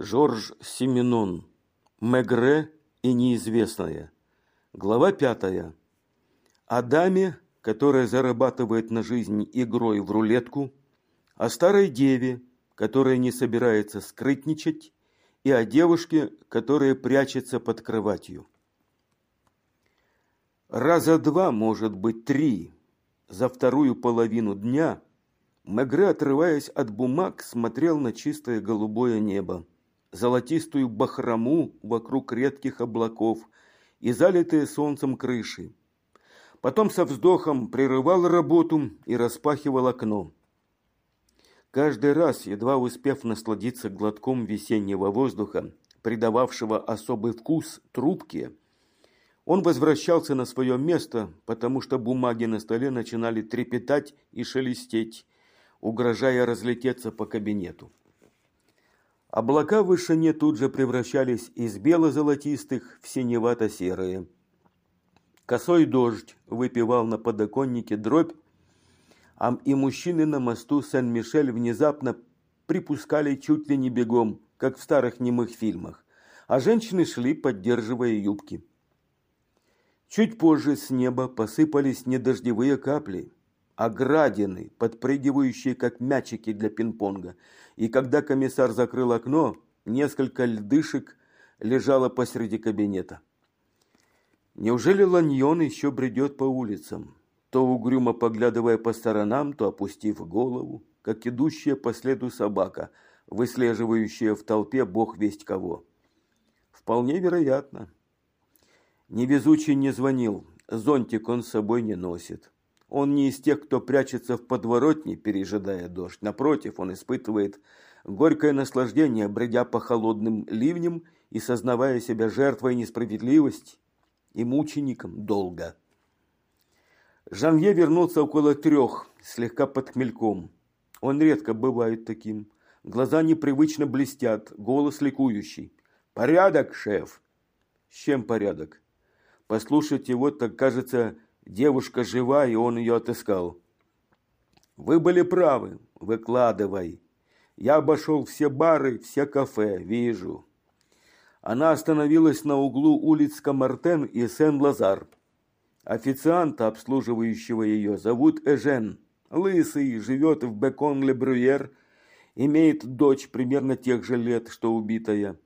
Жорж Сименон. Мегре и неизвестное. Глава пятая. О даме, которая зарабатывает на жизнь игрой в рулетку, о старой деве, которая не собирается скрытничать, и о девушке, которая прячется под кроватью. Раза два, может быть, три, за вторую половину дня Мегре, отрываясь от бумаг, смотрел на чистое голубое небо золотистую бахрому вокруг редких облаков и залитые солнцем крыши. Потом со вздохом прерывал работу и распахивал окно. Каждый раз, едва успев насладиться глотком весеннего воздуха, придававшего особый вкус трубке, он возвращался на свое место, потому что бумаги на столе начинали трепетать и шелестеть, угрожая разлететься по кабинету. Облака в вышине тут же превращались из бело-золотистых в синевато-серые. Косой дождь выпивал на подоконнике дробь, а и мужчины на мосту Сен-Мишель внезапно припускали чуть ли не бегом, как в старых немых фильмах, а женщины шли, поддерживая юбки. Чуть позже с неба посыпались недождевые капли, а градины, подпрыгивающие, как мячики для пинг-понга – и когда комиссар закрыл окно, несколько льдышек лежало посреди кабинета. Неужели Ланьон еще бредет по улицам, то угрюмо поглядывая по сторонам, то опустив голову, как идущая по следу собака, выслеживающая в толпе бог весть кого? Вполне вероятно. Невезучий не звонил, зонтик он с собой не носит. Он не из тех, кто прячется в подворотне, пережидая дождь. Напротив, он испытывает горькое наслаждение, бредя по холодным ливням и сознавая себя жертвой несправедливости и мучеником долга. Жанье вернулся около трех, слегка под хмельком. Он редко бывает таким. Глаза непривычно блестят, голос ликующий. «Порядок, шеф!» «С чем порядок?» Послушать его, так кажется, Девушка жива, и он ее отыскал. Вы были правы. Выкладывай. Я обошел все бары, все кафе. Вижу. Она остановилась на углу улиц Камартен и Сен-Лазар. Официанта, обслуживающего ее, зовут Эжен. Лысый, живет в Бекон-ле-Брюер, имеет дочь примерно тех же лет, что убитая.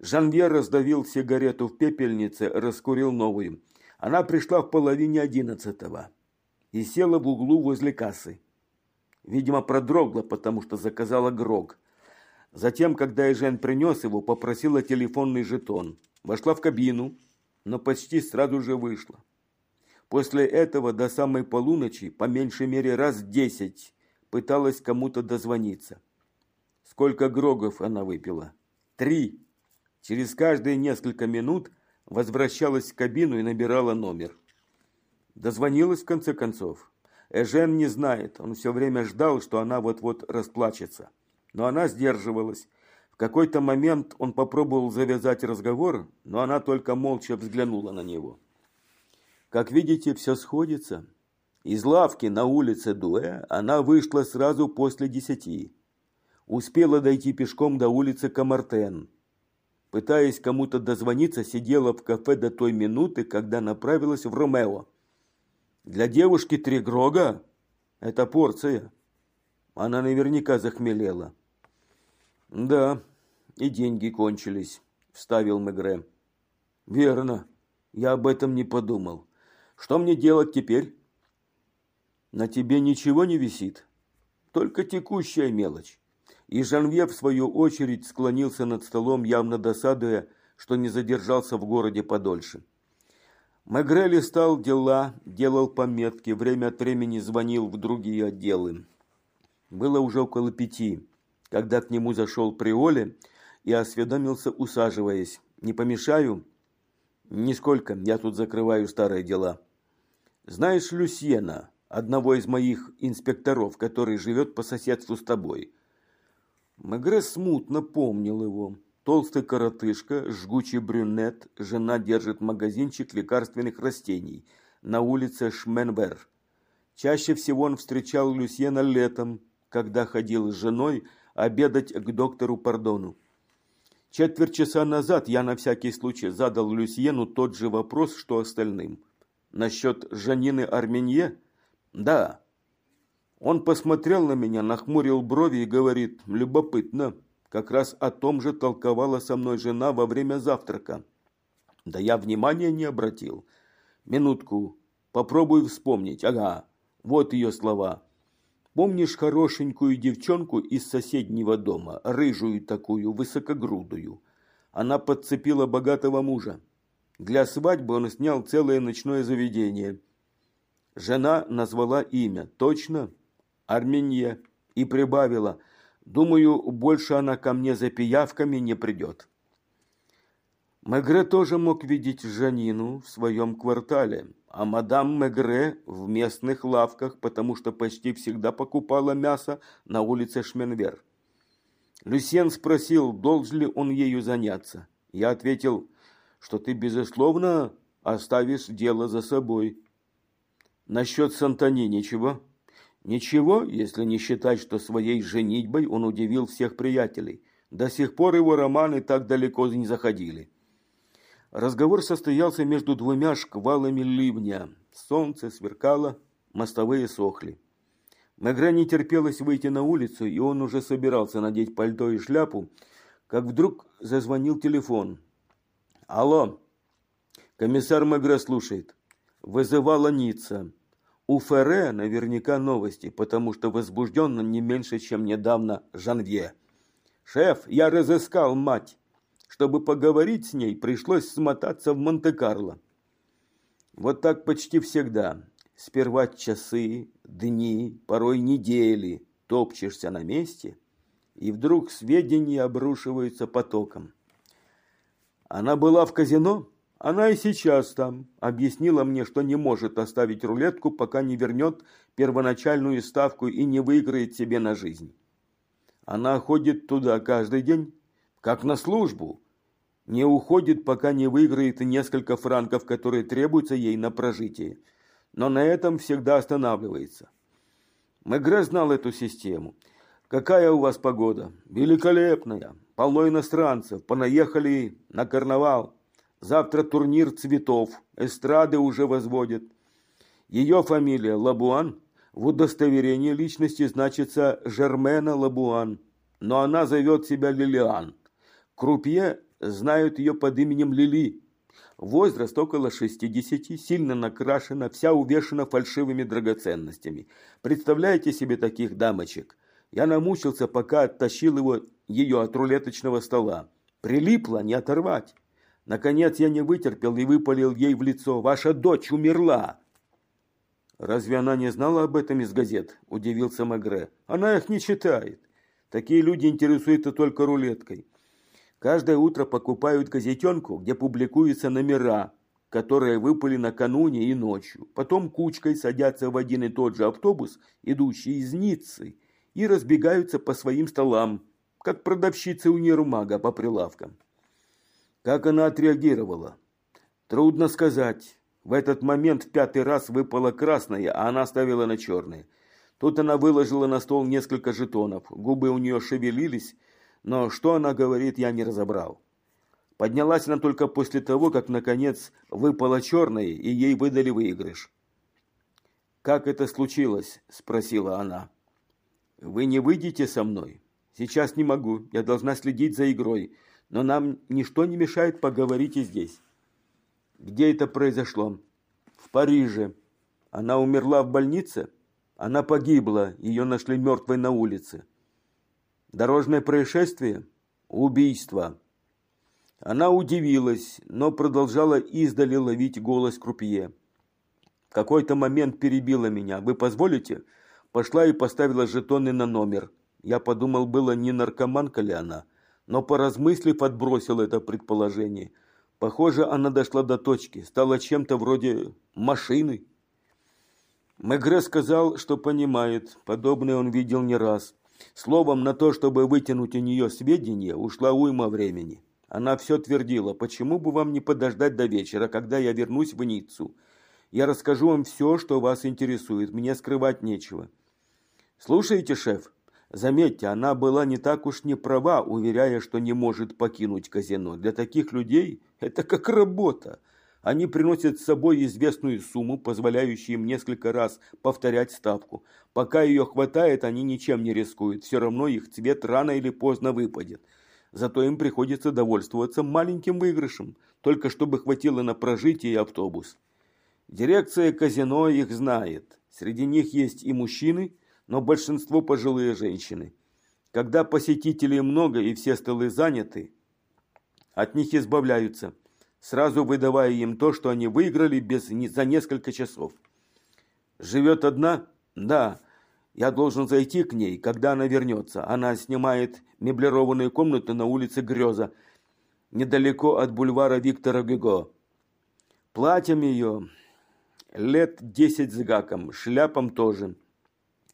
Жанвьер раздавил сигарету в пепельнице, раскурил новую. Она пришла в половине одиннадцатого и села в углу возле кассы. Видимо, продрогла, потому что заказала грог. Затем, когда Эжен принес его, попросила телефонный жетон. Вошла в кабину, но почти сразу же вышла. После этого до самой полуночи, по меньшей мере раз десять, пыталась кому-то дозвониться. Сколько грогов она выпила? Три. Через каждые несколько минут возвращалась в кабину и набирала номер. Дозвонилась в конце концов. Эжен не знает, он все время ждал, что она вот-вот расплачется. Но она сдерживалась. В какой-то момент он попробовал завязать разговор, но она только молча взглянула на него. Как видите, все сходится. Из лавки на улице Дуэ она вышла сразу после десяти. Успела дойти пешком до улицы Камартен пытаясь кому-то дозвониться, сидела в кафе до той минуты, когда направилась в Ромео. Для девушки три грога – это порция. Она наверняка захмелела. «Да, и деньги кончились», – вставил Мегре. «Верно. Я об этом не подумал. Что мне делать теперь?» «На тебе ничего не висит. Только текущая мелочь. И Жанвье, в свою очередь, склонился над столом, явно досадуя, что не задержался в городе подольше. Мегре листал дела, делал пометки, время от времени звонил в другие отделы. Было уже около пяти, когда к нему зашел Приоле и осведомился, усаживаясь. «Не помешаю?» «Нисколько, я тут закрываю старые дела». «Знаешь Люсьена, одного из моих инспекторов, который живет по соседству с тобой?» Мегре смутно помнил его. Толстый коротышка, жгучий брюнет, жена держит магазинчик лекарственных растений на улице Шменвер. Чаще всего он встречал Люсьена летом, когда ходил с женой обедать к доктору Пардону. Четверть часа назад я на всякий случай задал Люсьену тот же вопрос, что остальным. Насчет Жанины Арменье? Да. Он посмотрел на меня, нахмурил брови и говорит, любопытно, как раз о том же толковала со мной жена во время завтрака. Да я внимания не обратил. Минутку, попробуй вспомнить. Ага, вот ее слова. Помнишь хорошенькую девчонку из соседнего дома, рыжую такую, высокогрудую? Она подцепила богатого мужа. Для свадьбы он снял целое ночное заведение. Жена назвала имя, точно? Арменье. И прибавила, думаю, больше она ко мне за пиявками не придет. Мегре тоже мог видеть Жанину в своем квартале, а мадам Мегре в местных лавках, потому что почти всегда покупала мясо на улице Шменвер. Люсьен спросил, должен ли он ею заняться. Я ответил, что ты, безусловно, оставишь дело за собой. Насчет Сантани ничего? Ничего, если не считать, что своей женитьбой он удивил всех приятелей. До сих пор его романы так далеко не заходили. Разговор состоялся между двумя шквалами ливня. Солнце сверкало, мостовые сохли. Мегре не терпелось выйти на улицу, и он уже собирался надеть пальто и шляпу, как вдруг зазвонил телефон. «Алло!» Комиссар Мегре слушает. Вызывала Ницца. У Ферре наверняка новости, потому что возбужден не меньше, чем недавно Жанвье. «Шеф, я разыскал мать!» Чтобы поговорить с ней, пришлось смотаться в Монте-Карло. Вот так почти всегда. Сперва часы, дни, порой недели топчешься на месте, и вдруг сведения обрушиваются потоком. Она была в казино? Она и сейчас там. Объяснила мне, что не может оставить рулетку, пока не вернет первоначальную ставку и не выиграет себе на жизнь. Она ходит туда каждый день, как на службу. Не уходит, пока не выиграет несколько франков, которые требуются ей на прожитие. Но на этом всегда останавливается. Мегре знал эту систему. Какая у вас погода? Великолепная. Полно иностранцев. Понаехали на карнавал. Завтра турнир цветов. Эстрады уже возводят. Ее фамилия Лабуан. В удостоверении личности значится Жермена Лабуан. Но она зовет себя Лилиан. Крупье знают ее под именем Лили. Возраст около 60, сильно накрашена, вся увешана фальшивыми драгоценностями. Представляете себе таких дамочек? Я намучился, пока оттащил его, ее от рулеточного стола. Прилипло, не оторвать. Наконец я не вытерпел и выпалил ей в лицо. «Ваша дочь умерла!» «Разве она не знала об этом из газет?» – удивился Магре. «Она их не читает. Такие люди интересуются только рулеткой. Каждое утро покупают газетенку, где публикуются номера, которые выпали накануне и ночью. Потом кучкой садятся в один и тот же автобус, идущий из Ниццы, и разбегаются по своим столам, как продавщицы универмага по прилавкам. Как она отреагировала? Трудно сказать. В этот момент в пятый раз выпало красное, а она ставила на черное. Тут она выложила на стол несколько жетонов. Губы у нее шевелились, но что она говорит, я не разобрал. Поднялась она только после того, как, наконец, выпала черная, и ей выдали выигрыш. «Как это случилось?» – спросила она. «Вы не выйдете со мной?» «Сейчас не могу, я должна следить за игрой, но нам ничто не мешает поговорить и здесь». «Где это произошло?» «В Париже. Она умерла в больнице?» «Она погибла, ее нашли мертвой на улице». Дорожное происшествие? Убийство. Она удивилась, но продолжала издали ловить голос крупье. В какой-то момент перебила меня. Вы позволите? Пошла и поставила жетоны на номер. Я подумал, было не наркоманка ли она, но поразмыслив, отбросил это предположение. Похоже, она дошла до точки, стала чем-то вроде машины. Мегре сказал, что понимает, подобное он видел не раз. Словом, на то, чтобы вытянуть у нее сведения, ушла уйма времени. Она все твердила, почему бы вам не подождать до вечера, когда я вернусь в Ниццу. Я расскажу вам все, что вас интересует, мне скрывать нечего. Слушайте, шеф, Заметьте, она была не так уж не права, уверяя, что не может покинуть казино. Для таких людей это как работа. Они приносят с собой известную сумму, позволяющую им несколько раз повторять ставку. Пока ее хватает, они ничем не рискуют. Все равно их цвет рано или поздно выпадет. Зато им приходится довольствоваться маленьким выигрышем, только чтобы хватило на прожитие и автобус. Дирекция казино их знает. Среди них есть и мужчины, но большинство пожилые женщины. Когда посетителей много и все столы заняты, от них избавляются, сразу выдавая им то, что они выиграли без, за несколько часов. Живет одна? Да. Я должен зайти к ней, когда она вернется. Она снимает меблированную комнату на улице Греза, недалеко от бульвара Виктора Гюго. Платьем ее лет десять с гаком, шляпом тоже –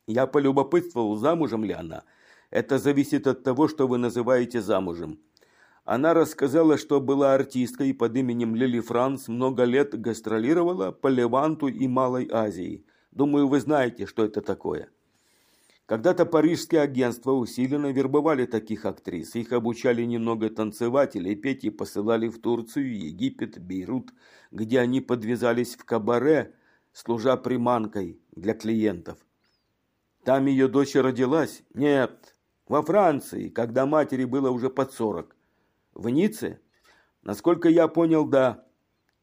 я полюбопытствовал, замужем ли она. Это зависит от того, что вы называете замужем. Она рассказала, что была артисткой под именем Лили Франс, много лет гастролировала по Леванту и Малой Азии. Думаю, вы знаете, что это такое. Когда-то парижские агентства усиленно вербовали таких актрис. Их обучали немного танцевать или петь и посылали в Турцию, Египет, Бейрут, где они подвязались в кабаре, служа приманкой для клиентов. Там ее дочь родилась? Нет, во Франции, когда матери было уже под сорок. В Ницце? Насколько я понял, да.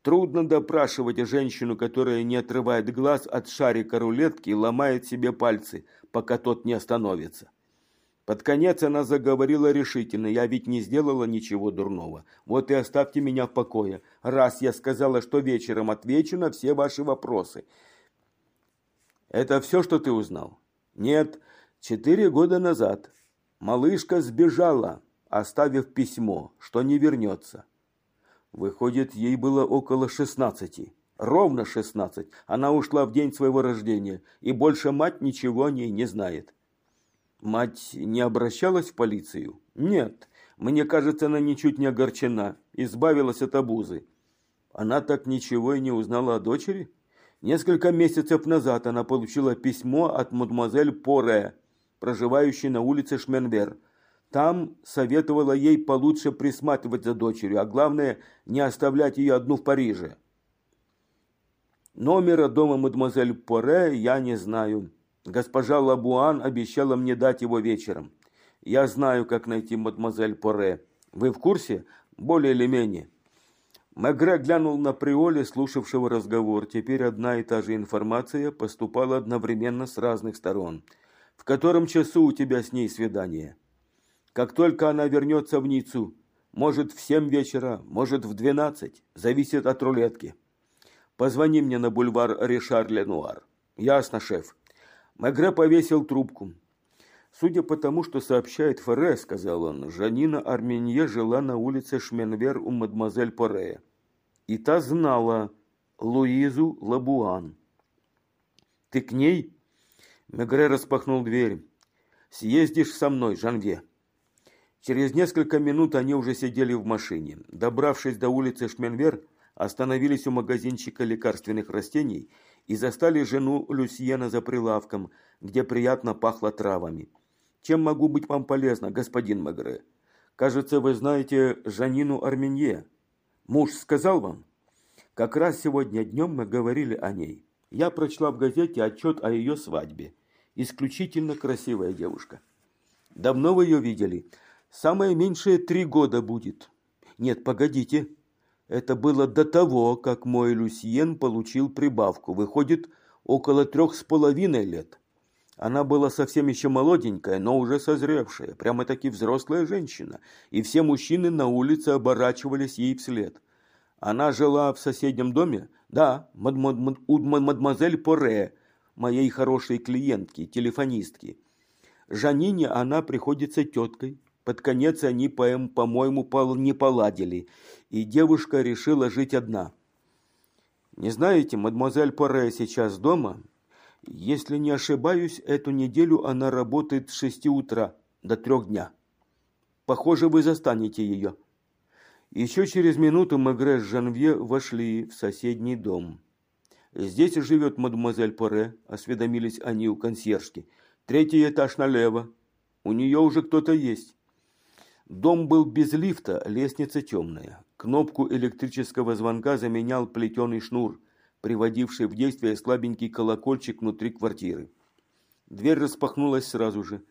Трудно допрашивать женщину, которая не отрывает глаз от шарика рулетки и ломает себе пальцы, пока тот не остановится. Под конец она заговорила решительно. Я ведь не сделала ничего дурного. Вот и оставьте меня в покое. Раз я сказала, что вечером отвечу на все ваши вопросы. Это все, что ты узнал? Нет, четыре года назад малышка сбежала, оставив письмо, что не вернется. Выходит, ей было около шестнадцати. Ровно шестнадцать. Она ушла в день своего рождения, и больше мать ничего о ней не знает. Мать не обращалась в полицию? Нет. Мне кажется, она ничуть не огорчена, избавилась от обузы. Она так ничего и не узнала о дочери? Несколько месяцев назад она получила письмо от мадемуазель Поре, проживающей на улице Шменвер. Там советовала ей получше присматривать за дочерью, а главное, не оставлять ее одну в Париже. Номера дома мадемуазель Поре я не знаю. Госпожа Лабуан обещала мне дать его вечером. Я знаю, как найти мадемуазель Поре. Вы в курсе? Более или менее. Мегре глянул на Приоли, слушавшего разговор. Теперь одна и та же информация поступала одновременно с разных сторон. «В котором часу у тебя с ней свидание?» «Как только она вернется в Ниццу. Может, в семь вечера, может, в двенадцать. Зависит от рулетки. Позвони мне на бульвар Ришар-Ленуар». «Ясно, шеф». Мегре повесил трубку. Судя по тому, что сообщает Ферре, сказал он, Жанина Арменье жила на улице Шменвер у мадемуазель Порея. И та знала Луизу Лабуан. «Ты к ней?» Мегре распахнул дверь. «Съездишь со мной, Жанве». Через несколько минут они уже сидели в машине. Добравшись до улицы Шменвер, остановились у магазинчика лекарственных растений и застали жену Люсьена за прилавком, где приятно пахло травами. Чем могу быть вам полезна, господин Мегре? Кажется, вы знаете Жанину Арменье. Муж сказал вам? Как раз сегодня днем мы говорили о ней. Я прочла в газете отчет о ее свадьбе. Исключительно красивая девушка. Давно вы ее видели? Самое меньшее три года будет. Нет, погодите. Это было до того, как мой Люсьен получил прибавку. Выходит, около трех с половиной лет. Она была совсем еще молоденькая, но уже созревшая, прямо-таки взрослая женщина, и все мужчины на улице оборачивались ей вслед. Она жила в соседнем доме? Да, мадемуазель Поре, моей хорошей клиентки, телефонистки. Жанине она приходится теткой. Под конец они, по-моему, не поладили, и девушка решила жить одна. Не знаете, мадемуазель Поре сейчас дома? Если не ошибаюсь, эту неделю она работает с шести утра до трех дня. Похоже, вы застанете ее. Еще через минуту Мегре с Жанвье вошли в соседний дом. «Здесь живет мадемуазель Поре», – осведомились они у консьержки. «Третий этаж налево». У нее уже кто-то есть. Дом был без лифта, лестница темная. Кнопку электрического звонка заменял плетеный шнур, приводивший в действие слабенький колокольчик внутри квартиры. Дверь распахнулась сразу же.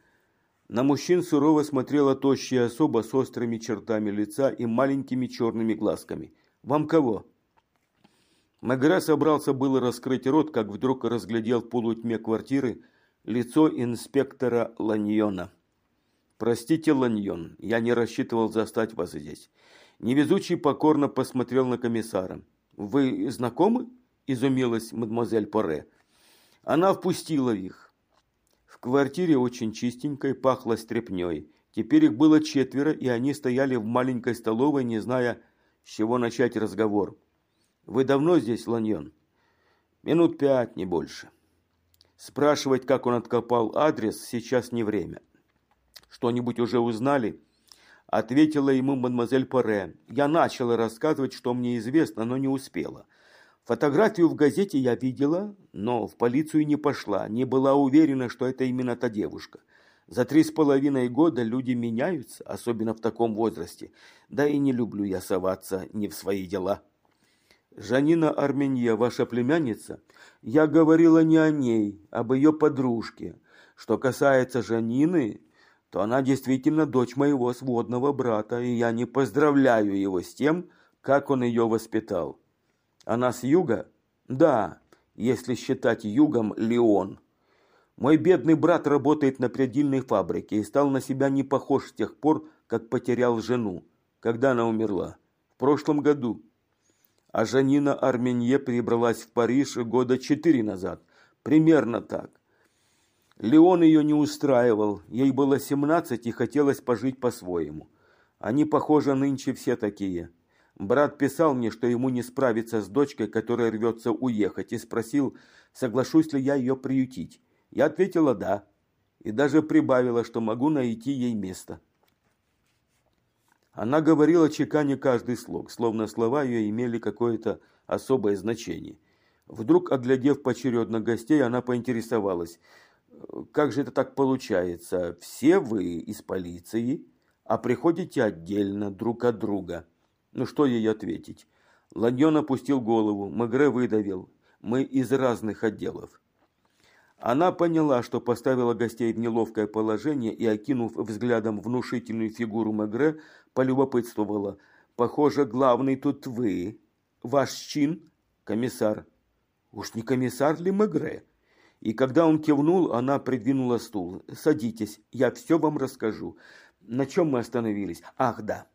На мужчин сурово смотрела тощая особа с острыми чертами лица и маленькими черными глазками. «Вам кого?» Магра собрался было раскрыть рот, как вдруг разглядел в полутьме квартиры лицо инспектора Ланьона. «Простите, Ланьон, я не рассчитывал застать вас здесь». Невезучий покорно посмотрел на комиссара. «Вы знакомы?» – изумилась мадемуазель Поре. Она впустила их квартире очень чистенькой пахло стряпнёй. Теперь их было четверо, и они стояли в маленькой столовой, не зная, с чего начать разговор. «Вы давно здесь, Ланьон?» «Минут пять, не больше». Спрашивать, как он откопал адрес, сейчас не время. «Что-нибудь уже узнали?» Ответила ему мадемуазель Паре. Я начала рассказывать, что мне известно, но не успела. Фотографию в газете я видела, но в полицию не пошла, не была уверена, что это именно та девушка. За три с половиной года люди меняются, особенно в таком возрасте. Да и не люблю я соваться не в свои дела. Жанина Арменья, ваша племянница? Я говорила не о ней, об ее подружке. Что касается Жанины, то она действительно дочь моего сводного брата, и я не поздравляю его с тем, как он ее воспитал. Она с юга? Да, если считать югом Леон. Мой бедный брат работает на предельной фабрике и стал на себя не похож с тех пор, как потерял жену. Когда она умерла? В прошлом году. А Жанина Арменье перебралась в Париж года четыре назад. Примерно так. Леон ее не устраивал. Ей было семнадцать и хотелось пожить по-своему. Они, похоже, нынче все такие. Брат писал мне, что ему не справиться с дочкой, которая рвется уехать, и спросил, соглашусь ли я ее приютить. Я ответила «да», и даже прибавила, что могу найти ей место. Она говорила чеканя каждый слог, словно слова ее имели какое-то особое значение. Вдруг, оглядев поочередно гостей, она поинтересовалась, «Как же это так получается? Все вы из полиции, а приходите отдельно друг от друга?» Ну что ей ответить? Ланьон опустил голову, Мегре выдавил. Мы из разных отделов. Она поняла, что поставила гостей в неловкое положение и, окинув взглядом внушительную фигуру Мегре, полюбопытствовала. «Похоже, главный тут вы. Ваш чин?» «Комиссар». «Уж не комиссар ли Мегре?» И когда он кивнул, она придвинула стул. «Садитесь, я все вам расскажу. На чем мы остановились? Ах, да,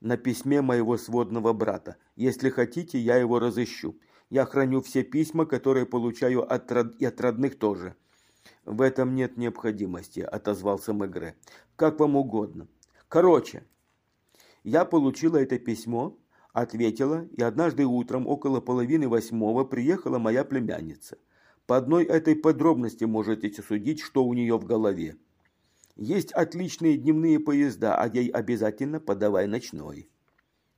на письме моего сводного брата. Если хотите, я его разыщу. Я храню все письма, которые получаю от, род... и от родных тоже. В этом нет необходимости, отозвался Мегре. Как вам угодно. Короче, я получила это письмо, ответила, и однажды утром около половины восьмого приехала моя племянница. По одной этой подробности можете судить, что у нее в голове. Есть отличные дневные поезда, а ей обязательно подавай ночной.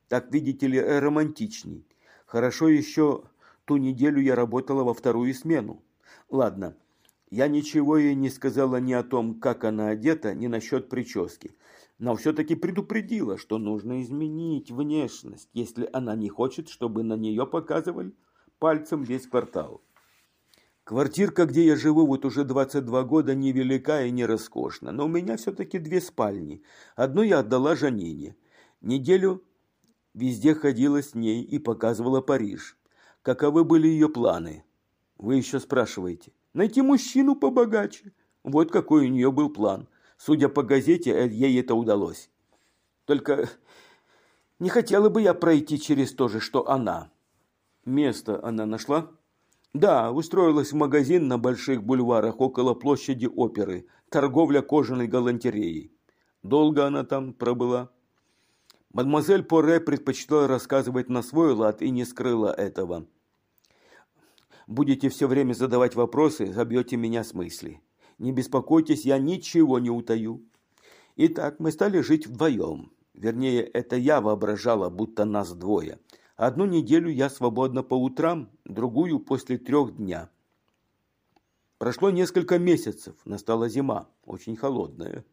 Так, видите ли, романтичней. Хорошо еще ту неделю я работала во вторую смену. Ладно, я ничего ей не сказала ни о том, как она одета, ни насчет прически. Но все-таки предупредила, что нужно изменить внешность, если она не хочет, чтобы на нее показывали пальцем весь квартал. Квартирка, где я живу вот уже 22 года, невелика и не роскошна, но у меня все-таки две спальни. Одну я отдала Жанине. Неделю везде ходила с ней и показывала Париж. Каковы были ее планы? Вы еще спрашиваете. Найти мужчину побогаче. Вот какой у нее был план. Судя по газете, э, ей это удалось. Только не хотела бы я пройти через то же, что она. Место она нашла? Да, устроилась в магазин на больших бульварах около площади оперы. Торговля кожаной галантереей. Долго она там пробыла? Мадемуазель Поре предпочитала рассказывать на свой лад и не скрыла этого. Будете все время задавать вопросы, забьете меня с мысли. Не беспокойтесь, я ничего не утаю. Итак, мы стали жить вдвоем. Вернее, это я воображала, будто нас двое – Одну неделю я свободна по утрам, другую после трех дня. Прошло несколько месяцев, настала зима, очень холодная.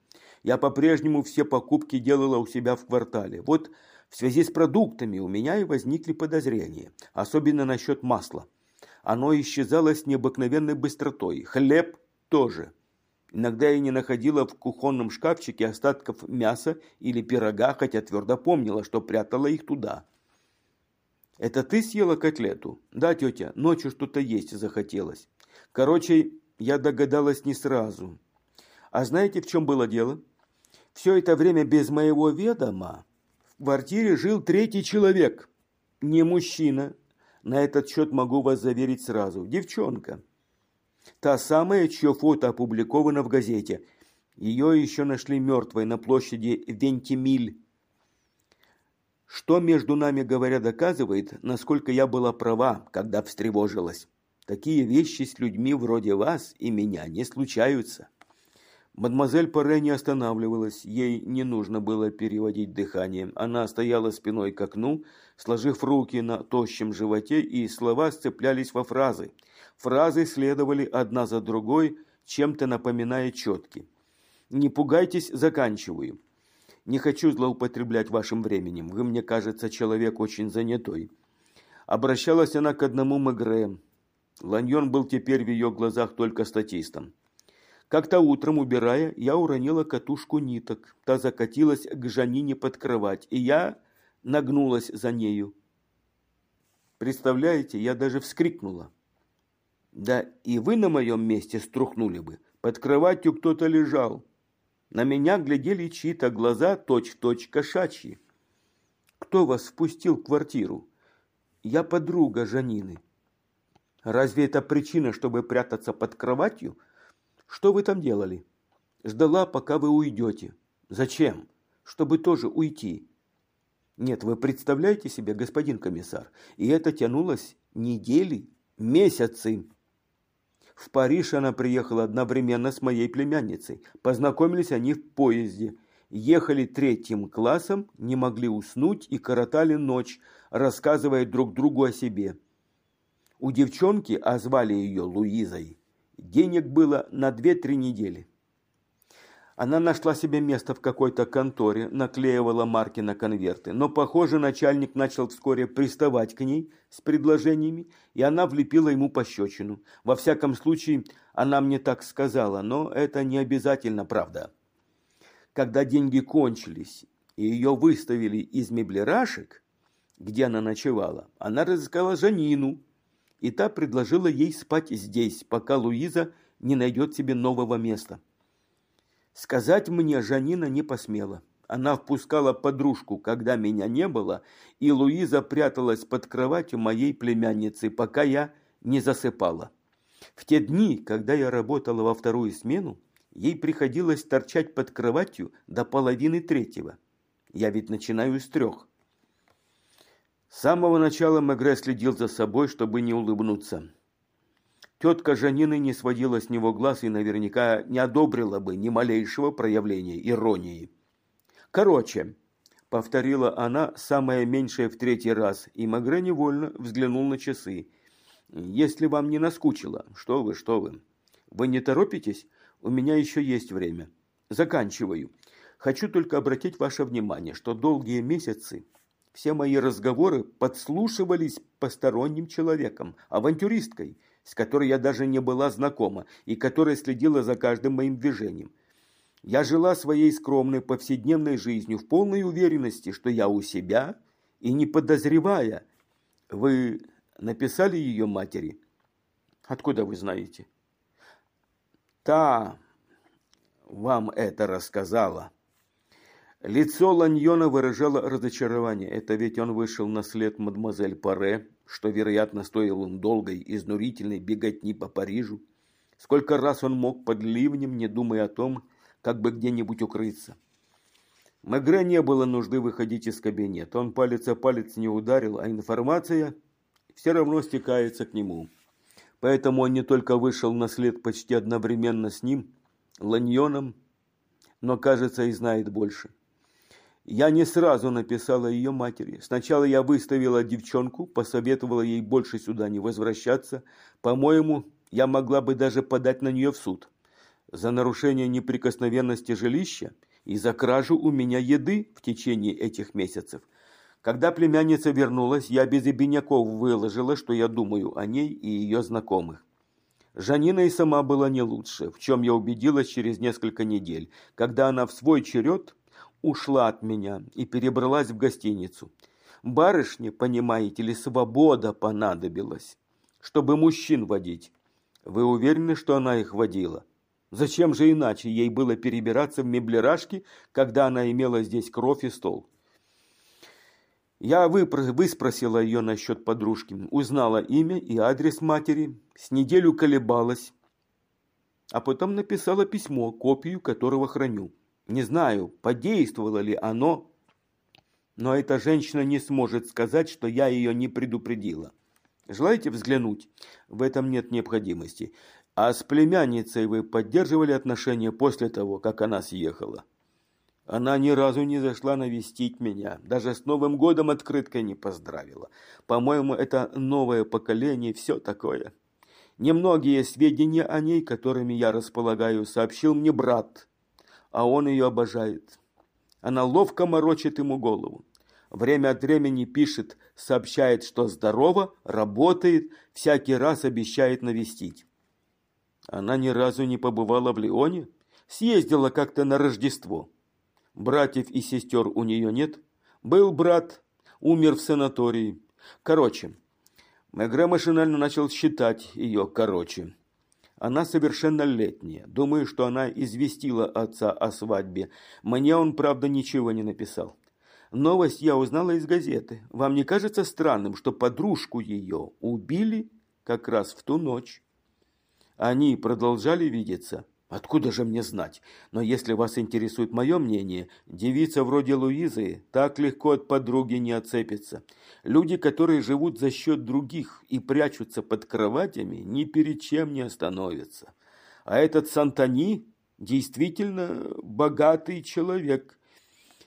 Я по-прежнему все покупки делала у себя в квартале. Вот в связи с продуктами у меня и возникли подозрения, особенно насчет масла. Оно исчезало с необыкновенной быстротой. Хлеб тоже. Иногда я не находила в кухонном шкафчике остатков мяса или пирога, хотя твердо помнила, что прятала их туда. «Это ты съела котлету?» «Да, тетя, ночью что-то есть захотелось». Короче, я догадалась не сразу. А знаете, в чем было дело? Все это время без моего ведома в квартире жил третий человек. Не мужчина. На этот счет могу вас заверить сразу. Девчонка. Та самая, чье фото опубликовано в газете. Ее еще нашли мертвой на площади Вентимиль. Что между нами говоря доказывает, насколько я была права, когда встревожилась. Такие вещи с людьми вроде вас и меня не случаются. Мадемуазель Паре не останавливалась, ей не нужно было переводить дыхание. Она стояла спиной к окну, сложив руки на тощем животе, и слова сцеплялись во фразы. Фразы следовали одна за другой, чем-то напоминая четки. «Не пугайтесь, заканчиваю. Не хочу злоупотреблять вашим временем. Вы, мне кажется, человек очень занятой». Обращалась она к одному Мегре. Ланьон был теперь в ее глазах только статистом. Как-то утром, убирая, я уронила катушку ниток. Та закатилась к Жанине под кровать, и я нагнулась за нею. Представляете, я даже вскрикнула. Да и вы на моем месте струхнули бы. Под кроватью кто-то лежал. На меня глядели чьи-то глаза точь-в-точь -точь кошачьи. Кто вас впустил в квартиру? Я подруга Жанины. Разве это причина, чтобы прятаться под кроватью? Что вы там делали? Ждала, пока вы уйдете. Зачем? Чтобы тоже уйти. Нет, вы представляете себе, господин комиссар, и это тянулось недели, месяцы. В Париж она приехала одновременно с моей племянницей. Познакомились они в поезде. Ехали третьим классом, не могли уснуть и коротали ночь, рассказывая друг другу о себе. У девчонки, а звали ее Луизой, Денег было на 2-3 недели. Она нашла себе место в какой-то конторе, наклеивала марки на конверты, но, похоже, начальник начал вскоре приставать к ней с предложениями, и она влепила ему пощечину. Во всяком случае, она мне так сказала, но это не обязательно правда. Когда деньги кончились, и ее выставили из меблерашек, где она ночевала, она разыскала Жанину, и та предложила ей спать здесь, пока Луиза не найдет себе нового места. Сказать мне Жанина не посмела. Она впускала подружку, когда меня не было, и Луиза пряталась под кроватью моей племянницы, пока я не засыпала. В те дни, когда я работала во вторую смену, ей приходилось торчать под кроватью до половины третьего. Я ведь начинаю с трех. С самого начала Мегре следил за собой, чтобы не улыбнуться. Тетка Жанины не сводила с него глаз и наверняка не одобрила бы ни малейшего проявления иронии. «Короче», — повторила она самое меньшее в третий раз, и Магре невольно взглянул на часы. «Если вам не наскучило, что вы, что вы. Вы не торопитесь? У меня еще есть время. Заканчиваю. Хочу только обратить ваше внимание, что долгие месяцы все мои разговоры подслушивались посторонним человеком, авантюристкой, с которой я даже не была знакома и которая следила за каждым моим движением. Я жила своей скромной повседневной жизнью в полной уверенности, что я у себя, и не подозревая. Вы написали ее матери? Откуда вы знаете? Та вам это рассказала. Лицо Ланьона выражало разочарование. Это ведь он вышел на след мадемуазель Паре, что, вероятно, стоило им долгой, изнурительной беготни по Парижу. Сколько раз он мог под ливнем, не думая о том, как бы где-нибудь укрыться. Мегре не было нужды выходить из кабинета. Он палец о палец не ударил, а информация все равно стекается к нему. Поэтому он не только вышел на след почти одновременно с ним, Ланьоном, но, кажется, и знает больше. Я не сразу написала ее матери. Сначала я выставила девчонку, посоветовала ей больше сюда не возвращаться. По-моему, я могла бы даже подать на нее в суд. За нарушение неприкосновенности жилища и за кражу у меня еды в течение этих месяцев. Когда племянница вернулась, я без обиняков выложила, что я думаю о ней и ее знакомых. Жанина и сама была не лучше, в чем я убедилась через несколько недель, когда она в свой черед ушла от меня и перебралась в гостиницу. Барышне, понимаете ли, свобода понадобилась, чтобы мужчин водить. Вы уверены, что она их водила? Зачем же иначе ей было перебираться в меблерашки, когда она имела здесь кровь и стол? Я выспросила ее насчет подружки, узнала имя и адрес матери, с неделю колебалась, а потом написала письмо, копию которого храню. Не знаю, подействовало ли оно, но эта женщина не сможет сказать, что я ее не предупредила. Желаете взглянуть? В этом нет необходимости. А с племянницей вы поддерживали отношения после того, как она съехала? Она ни разу не зашла навестить меня, даже с Новым годом открыткой не поздравила. По-моему, это новое поколение, все такое. Немногие сведения о ней, которыми я располагаю, сообщил мне брат, а он ее обожает. Она ловко морочит ему голову. Время от времени пишет, сообщает, что здорово, работает, всякий раз обещает навестить. Она ни разу не побывала в Лионе, съездила как-то на Рождество. Братьев и сестер у нее нет. Был брат, умер в санатории. Короче, Мегре машинально начал считать ее короче. Она совершеннолетняя. Думаю, что она известила отца о свадьбе. Мне он, правда, ничего не написал. Новость я узнала из газеты. Вам не кажется странным, что подружку ее убили как раз в ту ночь? Они продолжали видеться. Откуда же мне знать? Но если вас интересует мое мнение, девица вроде Луизы так легко от подруги не отцепится. Люди, которые живут за счет других и прячутся под кроватями, ни перед чем не остановятся. А этот Сантани действительно богатый человек.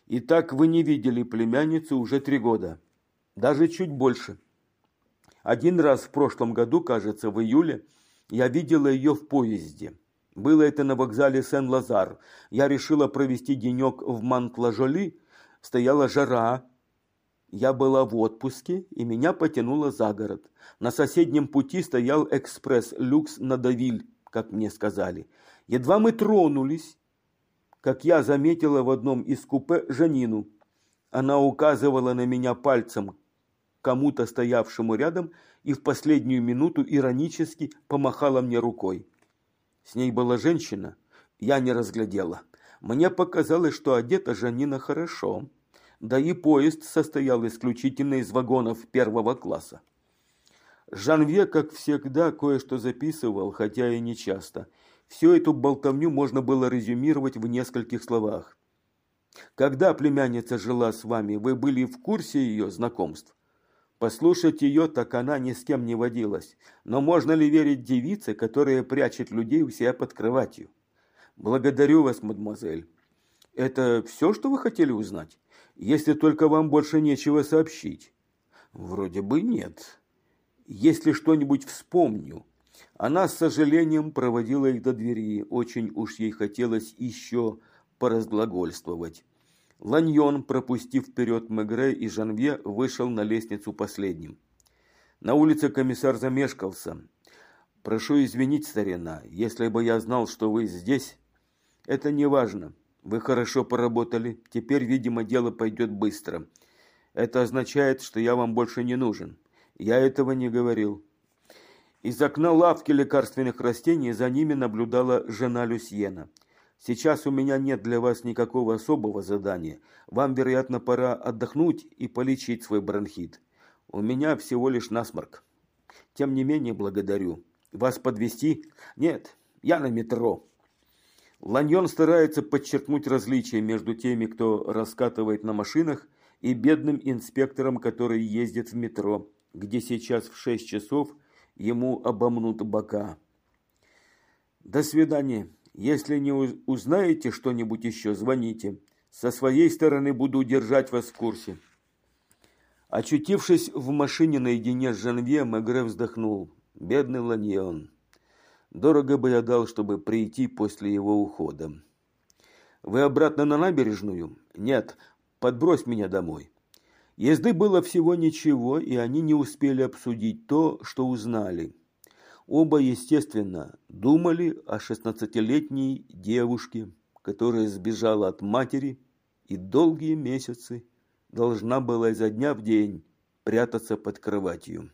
И так вы не видели племянницу уже три года. Даже чуть больше. Один раз в прошлом году, кажется, в июле, я видела ее в поезде. Было это на вокзале Сен-Лазар. Я решила провести денек в Мант-Лажоли. Стояла жара. Я была в отпуске, и меня потянуло за город. На соседнем пути стоял экспресс «Люкс на Давиль», как мне сказали. Едва мы тронулись, как я заметила в одном из купе Жанину. Она указывала на меня пальцем кому-то стоявшему рядом и в последнюю минуту иронически помахала мне рукой. С ней была женщина, я не разглядела. Мне показалось, что одета Жанина хорошо. Да и поезд состоял исключительно из вагонов первого класса. Жанве, как всегда, кое-что записывал, хотя и не часто. Всю эту болтовню можно было резюмировать в нескольких словах. Когда племянница жила с вами, вы были в курсе ее знакомств? Послушать ее, так она ни с кем не водилась. Но можно ли верить девице, которая прячет людей у себя под кроватью? Благодарю вас, мадемуазель. Это все, что вы хотели узнать? Если только вам больше нечего сообщить. Вроде бы нет. Если что-нибудь вспомню. Она с сожалением проводила их до двери. Очень уж ей хотелось еще поразглагольствовать. Ланьон, пропустив вперед Мегре и Жанве, вышел на лестницу последним. На улице комиссар замешкался. «Прошу извинить, старина, если бы я знал, что вы здесь...» «Это не важно. Вы хорошо поработали. Теперь, видимо, дело пойдет быстро. Это означает, что я вам больше не нужен. Я этого не говорил». Из окна лавки лекарственных растений за ними наблюдала жена Люсьена – Сейчас у меня нет для вас никакого особого задания. Вам, вероятно, пора отдохнуть и полечить свой бронхит. У меня всего лишь насморк. Тем не менее, благодарю. Вас подвести? Нет, я на метро. Ланьон старается подчеркнуть различия между теми, кто раскатывает на машинах, и бедным инспектором, который ездит в метро, где сейчас в шесть часов ему обомнут бока. До свидания. Если не узнаете что-нибудь еще, звоните. Со своей стороны буду держать вас в курсе. Очутившись в машине наедине с Жанве, Мегре вздохнул. Бедный Ланьон. Дорого бы я дал, чтобы прийти после его ухода. Вы обратно на набережную? Нет, подбрось меня домой. Езды было всего ничего, и они не успели обсудить то, что узнали. Оба, естественно, думали о шестнадцатилетней девушке, которая сбежала от матери и долгие месяцы должна была изо дня в день прятаться под кроватью.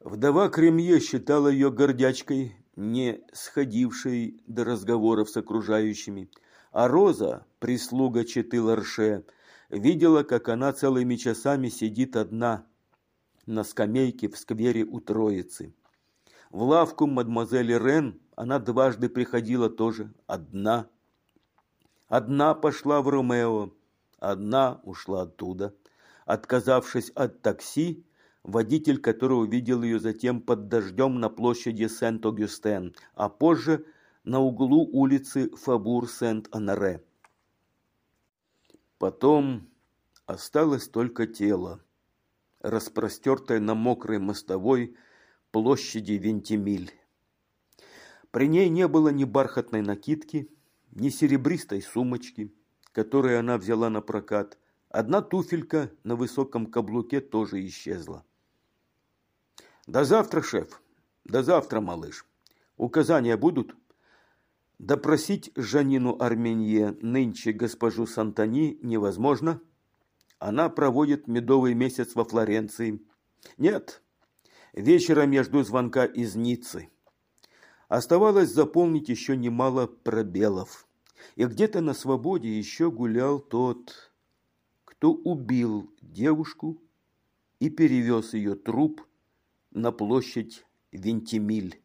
Вдова Кремье считала ее гордячкой, не сходившей до разговоров с окружающими, а Роза, прислуга Четы Ларше, видела, как она целыми часами сидит одна на скамейке в сквере у Троицы. В лавку мадемуазели Рен она дважды приходила тоже одна. Одна пошла в Ромео, одна ушла оттуда. Отказавшись от такси, водитель которого видел ее затем под дождем на площади Сент-Огюстен, а позже на углу улицы Фабур-Сент-Анаре. Потом осталось только тело, распростертое на мокрой мостовой площади Вентимиль. При ней не было ни бархатной накидки, ни серебристой сумочки, которую она взяла на прокат. Одна туфелька на высоком каблуке тоже исчезла. До завтра, шеф. До завтра, малыш. Указания будут? Допросить Жанину Арменье нынче госпожу Сантани невозможно. Она проводит медовый месяц во Флоренции. Нет, вечера между звонка из Ниццы. Оставалось заполнить еще немало пробелов. И где-то на свободе еще гулял тот, кто убил девушку и перевез ее труп на площадь Вентимиль.